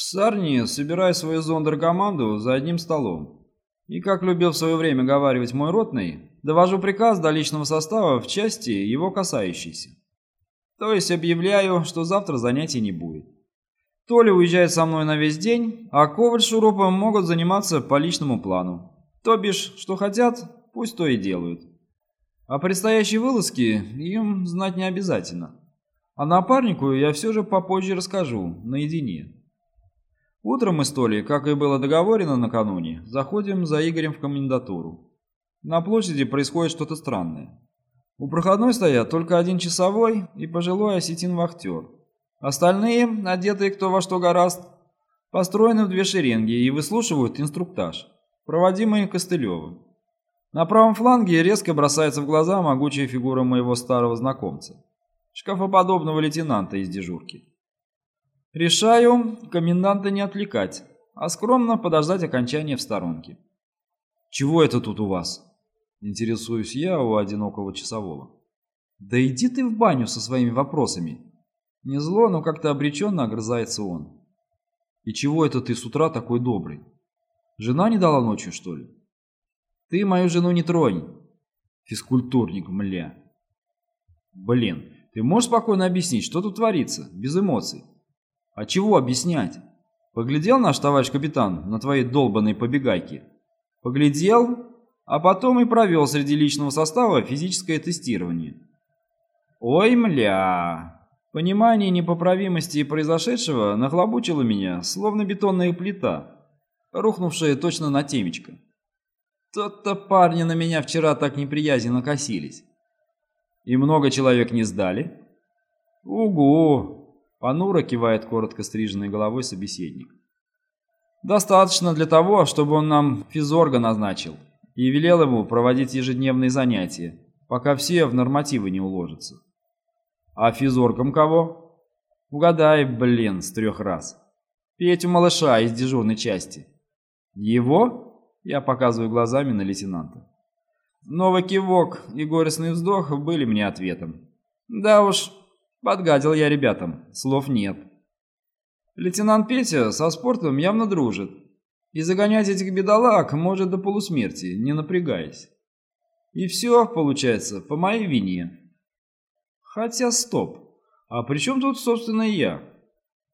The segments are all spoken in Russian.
В Сарни собираю свою зондеркоманду за одним столом. И, как любил в свое время говаривать мой ротный, довожу приказ до личного состава в части, его касающейся. То есть объявляю, что завтра занятий не будет. Толя уезжает со мной на весь день, а Коваль с Шурупом могут заниматься по личному плану. То бишь, что хотят, пусть то и делают. О предстоящей вылазке им знать не обязательно. А напарнику я все же попозже расскажу, наедине. Утром мы с Толей, как и было договорено накануне, заходим за Игорем в комендатуру. На площади происходит что-то странное. У проходной стоят только один часовой и пожилой осетин-вахтер. Остальные, одетые кто во что гораст, построены в две шеренги и выслушивают инструктаж, проводимый Костылевым. На правом фланге резко бросается в глаза могучая фигура моего старого знакомца, шкафоподобного лейтенанта из дежурки. Решаю коменданта не отвлекать, а скромно подождать окончания в сторонке. «Чего это тут у вас?» – интересуюсь я у одинокого часового. «Да иди ты в баню со своими вопросами!» Не зло, но как-то обреченно огрызается он. «И чего это ты с утра такой добрый? Жена не дала ночью, что ли?» Ты мою жену не тронь. Физкультурник, мля. Блин, ты можешь спокойно объяснить, что тут творится, без эмоций? А чего объяснять? Поглядел наш товарищ капитан на твои долбанные побегайки? Поглядел, а потом и провел среди личного состава физическое тестирование. Ой, мля. Понимание непоправимости произошедшего нахлобучило меня, словно бетонная плита, рухнувшая точно на темечко. Тот-то парни на меня вчера так неприязненно косились. И много человек не сдали? Угу! Понуро кивает коротко стриженной головой собеседник. Достаточно для того, чтобы он нам физорга назначил и велел ему проводить ежедневные занятия, пока все в нормативы не уложатся. А физоргом кого? Угадай, блин, с трех раз. Петю малыша из дежурной части. Его? Я показываю глазами на лейтенанта. Новый кивок и горестный вздох были мне ответом. Да уж, подгадил я ребятам, слов нет. Лейтенант Петя со спортом явно дружит. И загонять этих бедолаг может до полусмерти, не напрягаясь. И все, получается, по моей вине. Хотя стоп, а при чем тут, собственно, я?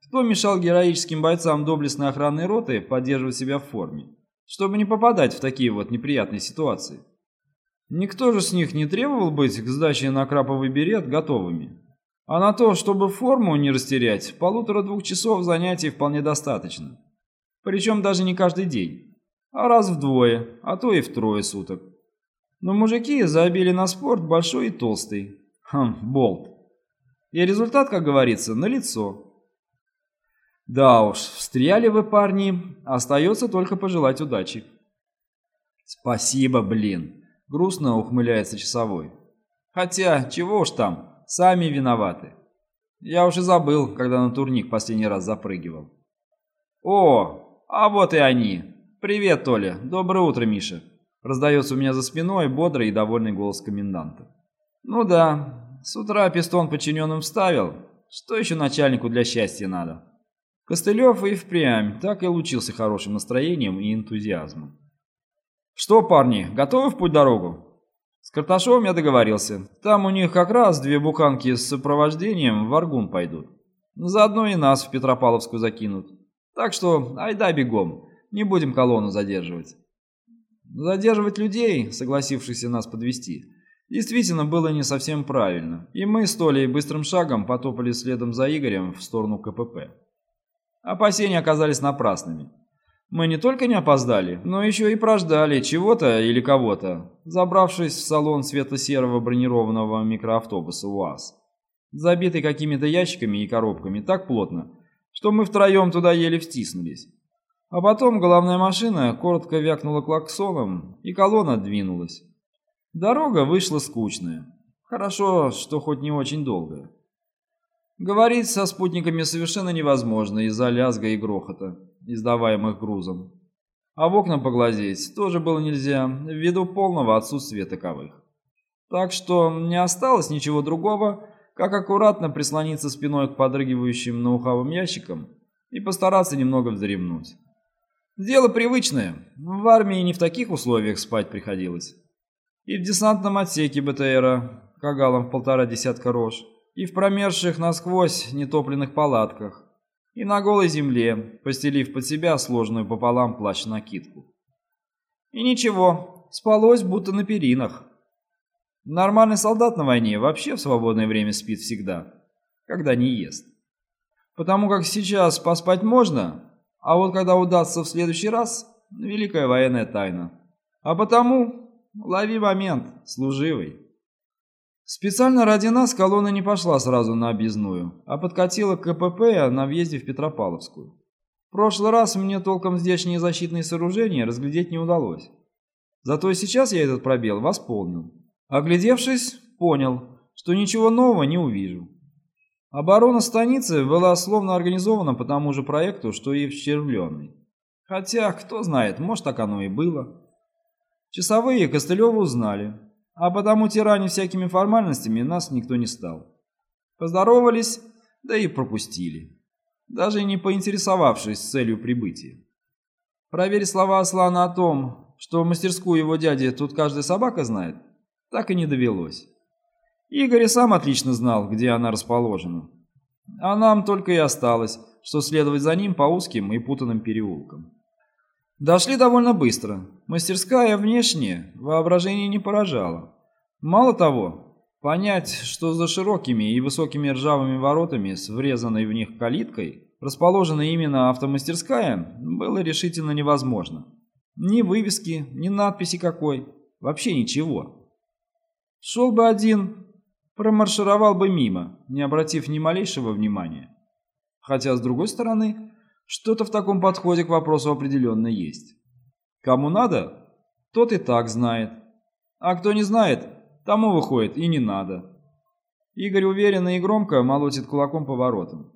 Кто мешал героическим бойцам доблестной охранной роты поддерживать себя в форме? чтобы не попадать в такие вот неприятные ситуации. Никто же с них не требовал быть к сдаче на краповый берет готовыми. А на то, чтобы форму не растерять, полутора-двух часов занятий вполне достаточно. Причем даже не каждый день, а раз в двое, а то и в трое суток. Но мужики забили на спорт большой и толстый. Хм, болт. И результат, как говорится, налицо. Да уж, встряли вы, парни, остается только пожелать удачи. Спасибо, блин, грустно ухмыляется часовой. Хотя, чего уж там, сами виноваты. Я уж и забыл, когда на турник последний раз запрыгивал. О, а вот и они. Привет, Толя. Доброе утро, Миша. Раздается у меня за спиной бодрый и довольный голос коменданта. Ну да, с утра пистон подчиненным вставил. Что еще начальнику для счастья надо? Костылев и впрямь так и лучился хорошим настроением и энтузиазмом. «Что, парни, готовы в путь-дорогу?» «С Карташовым я договорился. Там у них как раз две буханки с сопровождением в Аргун пойдут. Заодно и нас в Петропавловску закинут. Так что айда бегом, не будем колонну задерживать». Задерживать людей, согласившихся нас подвести, действительно было не совсем правильно, и мы с Толей быстрым шагом потопали следом за Игорем в сторону КПП. Опасения оказались напрасными. Мы не только не опоздали, но еще и прождали чего-то или кого-то, забравшись в салон светло-серого бронированного микроавтобуса УАЗ, забитый какими-то ящиками и коробками так плотно, что мы втроем туда еле втиснулись. А потом головная машина коротко вякнула клаксоном, и колонна двинулась. Дорога вышла скучная. Хорошо, что хоть не очень долгая. Говорить со спутниками совершенно невозможно из-за лязга и грохота, издаваемых грузом. А в окна поглазеть тоже было нельзя, ввиду полного отсутствия таковых. Так что не осталось ничего другого, как аккуратно прислониться спиной к подрыгивающим наухавым ящикам и постараться немного вздремнуть. Дело привычное, в армии не в таких условиях спать приходилось. И в десантном отсеке БТРа, кагалом в полтора десятка рож, и в промерзших насквозь нетопленных палатках, и на голой земле, постелив под себя сложную пополам плащ-накидку. И ничего, спалось будто на перинах. Нормальный солдат на войне вообще в свободное время спит всегда, когда не ест. Потому как сейчас поспать можно, а вот когда удастся в следующий раз, великая военная тайна. А потому лови момент, служивый. Специально ради нас колонна не пошла сразу на объездную, а подкатила к КПП на въезде в Петропавловскую. В прошлый раз мне толком здешние защитные сооружения разглядеть не удалось. Зато сейчас я этот пробел восполнил. Оглядевшись, понял, что ничего нового не увижу. Оборона станицы была словно организована по тому же проекту, что и в Червленной. Хотя, кто знает, может так оно и было. Часовые Костылева узнали, а потому тиранить всякими формальностями нас никто не стал. Поздоровались, да и пропустили, даже не поинтересовавшись целью прибытия. Проверить слова Аслана о том, что мастерскую его дяди тут каждая собака знает, так и не довелось. Игорь и сам отлично знал, где она расположена. А нам только и осталось, что следовать за ним по узким и путанным переулкам. Дошли довольно быстро. Мастерская внешне воображение не поражала. Мало того, понять, что за широкими и высокими ржавыми воротами с врезанной в них калиткой расположена именно автомастерская, было решительно невозможно. Ни вывески, ни надписи какой, вообще ничего. Шел бы один, промаршировал бы мимо, не обратив ни малейшего внимания. Хотя, с другой стороны, что-то в таком подходе к вопросу определенно есть. Кому надо, тот и так знает. А кто не знает, тому выходит и не надо. Игорь уверенно и громко молотит кулаком по воротам.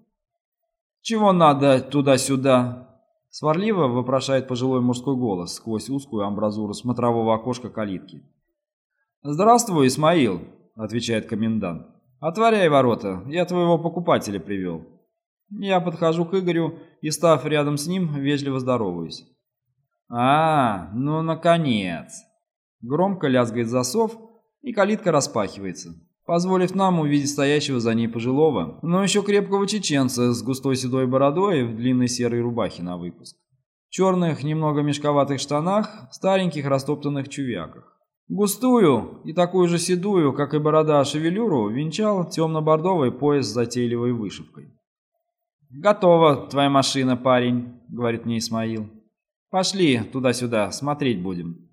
«Чего надо туда-сюда?» Сварливо вопрошает пожилой мужской голос сквозь узкую амбразуру смотрового окошка калитки. «Здравствуй, Исмаил», — отвечает комендант. «Отворяй ворота, я твоего покупателя привел». Я подхожу к Игорю и, став рядом с ним, вежливо здороваюсь. «А, ну, наконец!» Громко лязгает засов, и калитка распахивается, позволив нам увидеть стоящего за ней пожилого, но еще крепкого чеченца с густой седой бородой в длинной серой рубахе на выпуск. Черных, немного мешковатых штанах, стареньких растоптанных чувяках. Густую и такую же седую, как и борода шевелюру, венчал темно-бордовый пояс с затейливой вышивкой. «Готова твоя машина, парень», — говорит мне Исмаил. «Пошли туда-сюда, смотреть будем».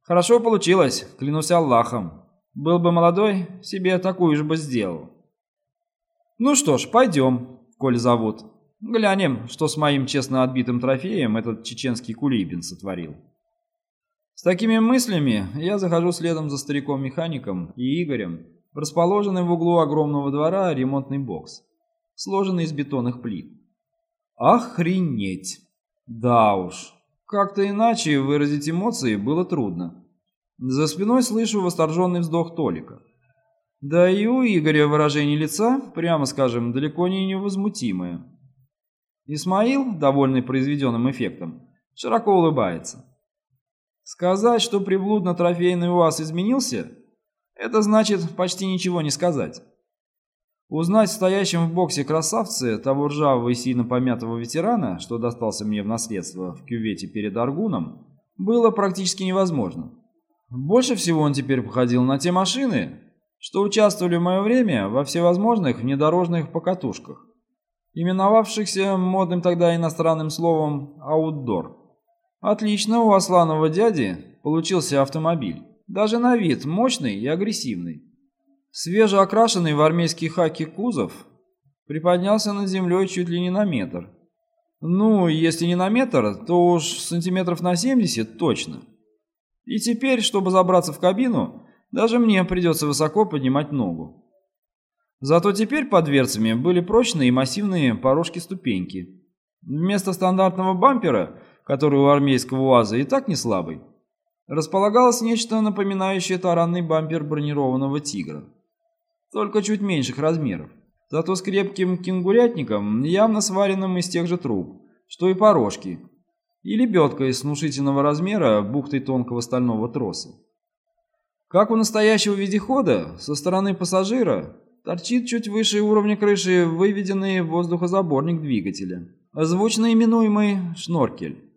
«Хорошо получилось, клянусь Аллахом. Был бы молодой, себе такую же бы сделал». «Ну что ж, пойдем, коль зовут. Глянем, что с моим честно отбитым трофеем этот чеченский кулибин сотворил». С такими мыслями я захожу следом за стариком-механиком и Игорем в расположенный в углу огромного двора ремонтный бокс сложенный из бетонных плит. Охренеть! Да уж, как-то иначе выразить эмоции было трудно. За спиной слышу восторженный вздох Толика. Да и у Игоря выражение лица, прямо скажем, далеко не невозмутимое. Исмаил, довольный произведенным эффектом, широко улыбается. Сказать, что приблудно-трофейный УАЗ изменился, это значит почти ничего не сказать. Узнать стоящем в боксе красавце того ржавого и сильно помятого ветерана, что достался мне в наследство в кювете перед Аргуном, было практически невозможно. Больше всего он теперь походил на те машины, что участвовали в мое время во всевозможных внедорожных покатушках, именовавшихся модным тогда иностранным словом «аутдор». Отлично у Асланова дяди получился автомобиль, даже на вид мощный и агрессивный. Свежеокрашенный в армейский хаки кузов приподнялся над землей чуть ли не на метр. Ну, если не на метр, то уж сантиметров на 70 точно. И теперь, чтобы забраться в кабину, даже мне придется высоко поднимать ногу. Зато теперь под дверцами были прочные и массивные порожки-ступеньки. Вместо стандартного бампера, который у армейского УАЗа и так не слабый, располагалось нечто напоминающее таранный бампер бронированного «Тигра» только чуть меньших размеров. зато с крепким кенгурятником, явно сваренным из тех же труб, что и порожки, и лебедкой с внушительного размера бухтой тонкого стального троса. Как у настоящего вездехода, со стороны пассажира торчит чуть выше уровня крыши выведенный воздухозаборник двигателя, звучно именуемый шноркель.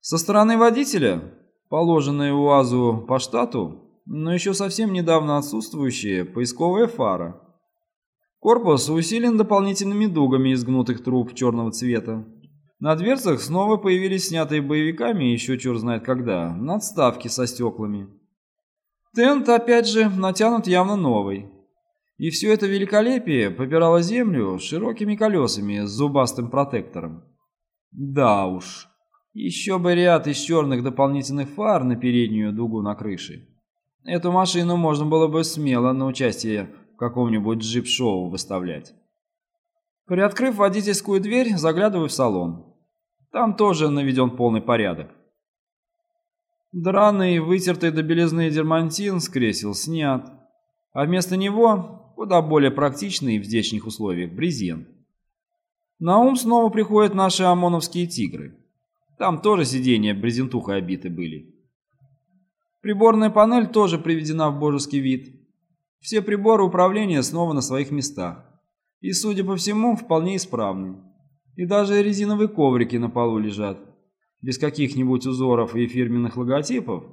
Со стороны водителя, положенная УАЗу по штату, но еще совсем недавно отсутствующая поисковая фара. Корпус усилен дополнительными дугами из гнутых труб черного цвета. На дверцах снова появились снятые боевиками, еще черт знает когда, надставки со стеклами. Тент, опять же, натянут явно новый. И все это великолепие попирало землю широкими колесами с зубастым протектором. Да уж, еще бы ряд из черных дополнительных фар на переднюю дугу на крыше. Эту машину можно было бы смело на участие в каком-нибудь джип-шоу выставлять. Приоткрыв водительскую дверь, заглядываю в салон. Там тоже наведен полный порядок. Драный, вытертый до белизны дермантин с кресел снят, а вместо него куда более практичный в здешних условиях брезент. На ум снова приходят наши ОМОНовские тигры. Там тоже сиденья брезентухой обиты были. Приборная панель тоже приведена в божеский вид. Все приборы управления снова на своих местах. И, судя по всему, вполне исправны. И даже резиновые коврики на полу лежат. Без каких-нибудь узоров и фирменных логотипов.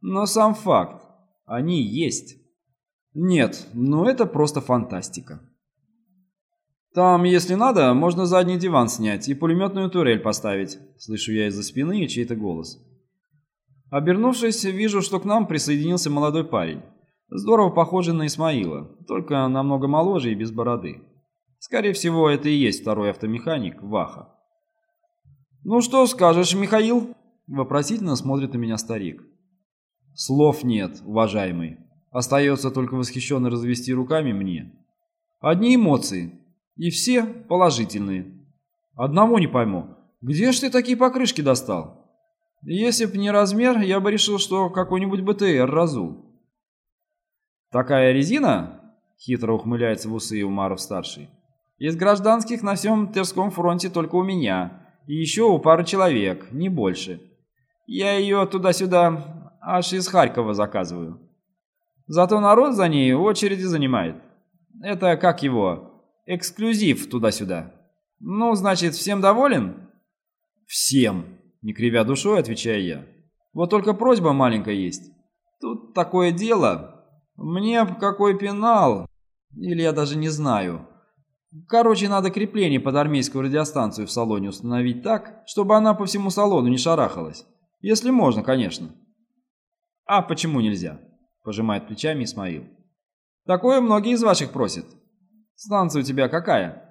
Но сам факт. Они есть. Нет, ну это просто фантастика. Там, если надо, можно задний диван снять и пулеметную турель поставить. Слышу я из-за спины чей-то голос. Обернувшись, вижу, что к нам присоединился молодой парень. Здорово похожий на Исмаила, только намного моложе и без бороды. Скорее всего, это и есть второй автомеханик, Ваха. «Ну что скажешь, Михаил?» Вопросительно смотрит на меня старик. «Слов нет, уважаемый. Остается только восхищенно развести руками мне. Одни эмоции. И все положительные. Одного не пойму. Где ж ты такие покрышки достал?» Если б не размер, я бы решил, что какой-нибудь БТР разул. «Такая резина?» — хитро ухмыляется в усы Умаров-старший. «Из гражданских на всем Терском фронте только у меня, и еще у пары человек, не больше. Я ее туда-сюда аж из Харькова заказываю. Зато народ за ней очереди занимает. Это как его? Эксклюзив туда-сюда. Ну, значит, всем доволен?» «Всем!» Не кривя душой, отвечаю я. Вот только просьба маленькая есть. Тут такое дело. Мне какой пенал? Или я даже не знаю. Короче, надо крепление под армейскую радиостанцию в салоне установить так, чтобы она по всему салону не шарахалась. Если можно, конечно. А почему нельзя? Пожимает плечами Исмаил. Такое многие из ваших просят. Станция у тебя какая?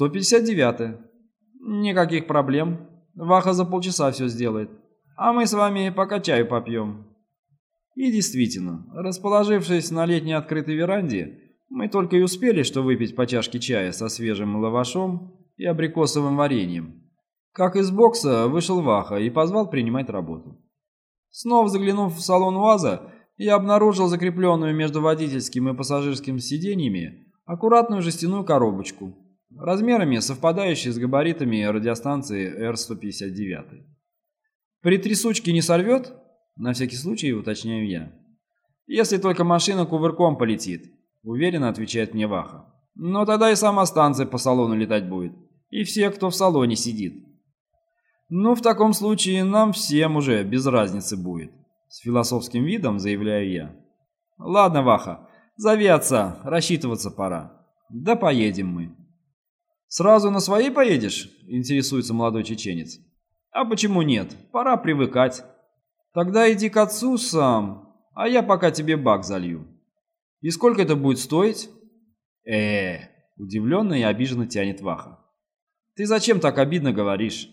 159-я. Никаких проблем. Ваха за полчаса все сделает. А мы с вами пока чаю попьем». И действительно, расположившись на летней открытой веранде, мы только и успели что выпить по чашке чая со свежим лавашом и абрикосовым вареньем. Как из бокса вышел Ваха и позвал принимать работу. Снова заглянув в салон УАЗа, я обнаружил закрепленную между водительским и пассажирским сиденьями аккуратную жестяную коробочку, размерами совпадающие с габаритами радиостанции Р-159. При трясучке не сорвет? На всякий случай уточняю я. Если только машина кувырком полетит, уверенно отвечает мне Ваха. Но тогда и сама станция по салону летать будет. И все, кто в салоне сидит. Ну, в таком случае нам всем уже без разницы будет. С философским видом заявляю я. Ладно, Ваха, зови отца, рассчитываться пора. Да поедем мы. «Сразу на своей поедешь?» – интересуется молодой чеченец. «А почему нет? Пора привыкать. Тогда иди к отцу сам, а я пока тебе бак залью. И сколько это будет стоить?» э, -э удивленно и обиженно тянет Ваха. «Ты зачем так обидно говоришь?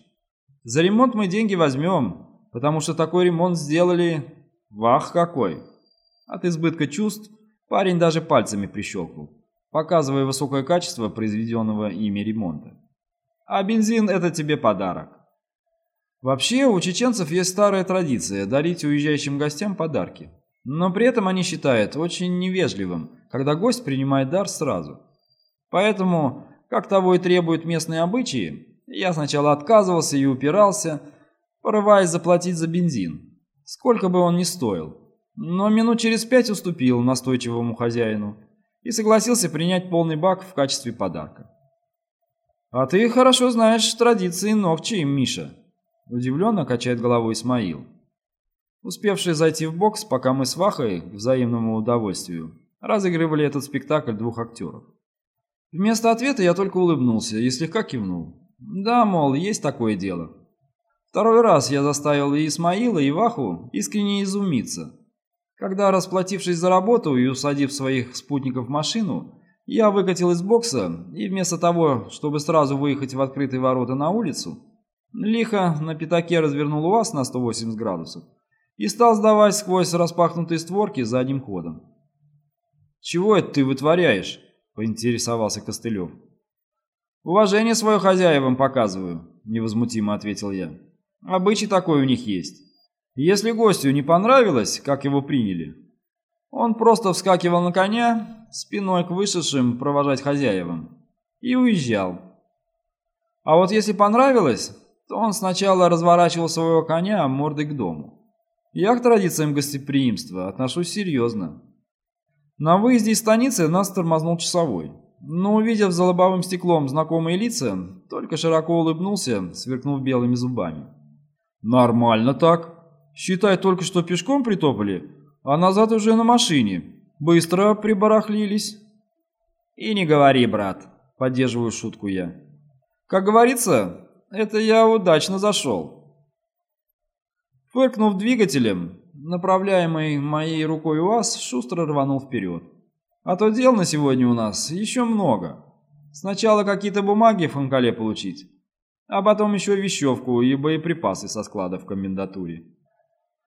За ремонт мы деньги возьмем, потому что такой ремонт сделали... Вах какой!» От избытка чувств парень даже пальцами прищелкнул показывая высокое качество произведенного ими ремонта. А бензин – это тебе подарок. Вообще, у чеченцев есть старая традиция дарить уезжающим гостям подарки. Но при этом они считают очень невежливым, когда гость принимает дар сразу. Поэтому, как того и требуют местные обычаи, я сначала отказывался и упирался, порываясь заплатить за бензин, сколько бы он ни стоил. Но минут через пять уступил настойчивому хозяину и согласился принять полный бак в качестве подарка. «А ты хорошо знаешь традиции Ногчи, Миша», – удивленно качает головой Исмаил. Успевший зайти в бокс, пока мы с Вахой, к взаимному удовольствию, разыгрывали этот спектакль двух актеров. Вместо ответа я только улыбнулся и слегка кивнул. Да, мол, есть такое дело. Второй раз я заставил и Исмаила, и Ваху искренне изумиться. Когда, расплатившись за работу и усадив своих спутников в машину, я выкатил из бокса и вместо того, чтобы сразу выехать в открытые ворота на улицу, лихо на пятаке развернул УАЗ на 180 градусов и стал сдавать сквозь распахнутые створки задним ходом. «Чего это ты вытворяешь?» – поинтересовался Костылев. «Уважение свое хозяевам показываю», – невозмутимо ответил я. «Обычай такой у них есть. Если гостю не понравилось, как его приняли, он просто вскакивал на коня спиной к вышедшим провожать хозяевам, и уезжал. А вот если понравилось, то он сначала разворачивал своего коня мордой к дому. Я к традициям гостеприимства отношусь серьезно. На выезде из станицы нас тормознул часовой, но увидев за лобовым стеклом знакомые лица, только широко улыбнулся, сверкнув белыми зубами. «Нормально так. Считай, только что пешком притопали, а назад уже на машине. Быстро прибарахлились. И не говори, брат, поддерживаю шутку я. Как говорится, это я удачно зашел. Фыркнув двигателем, направляемый моей рукой УАЗ, шустро рванул вперед. А то дел на сегодня у нас еще много. Сначала какие-то бумаги в Ханкале получить, а потом еще вещевку и боеприпасы со склада в комендатуре.